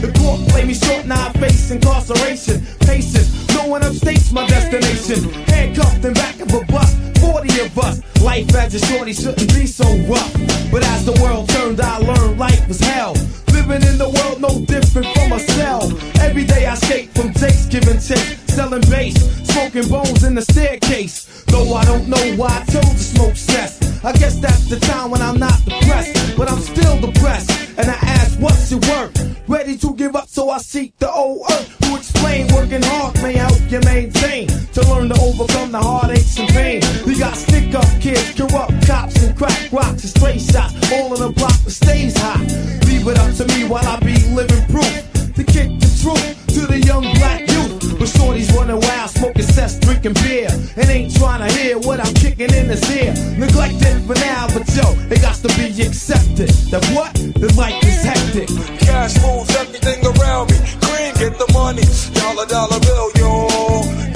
The court played me short, now I face incarceration. Patience, one upstates my destination. Handcuffed in back of a bus, 40 of us. Life as a shorty shouldn't be so rough. But as the world turned, I learned life was hell. Living in the world no different from cell. Every day I skate from takes, giving take, selling bass, smoking bones in the staircase. Though I don't know why I chose to smoke cess. I guess that's the time when I'm not depressed, but I'm still depressed. And I ask, what's it worth? Ready to give up, so I seek the old earth. Who explain working hard may help you maintain. To learn to overcome the heartaches and pain. We got stick up kids, corrupt cops, and crack rocks and stray shots. All in a block that stays hot. Leave it up to me while I be living proof. To kick the truth to the young black youth. But shorties running wild, smoking cess, drinking beer. And ain't trying to hear what I'm kicking in his ear. Neglected for now, but yo, it got to be accepted. That what? The life is hectic. Cash rules everything around me. Green, get the money. Dollar, dollar bill, yo.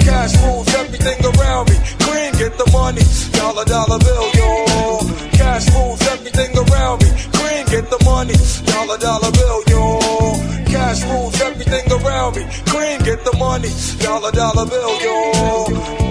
Cash rules everything around me. Green, get the money. Dollar, dollar bill, yo. Dollar, dollar bill, yo. Cash rules everything around me. Clean, get the money. Dollar, dollar bill, yo.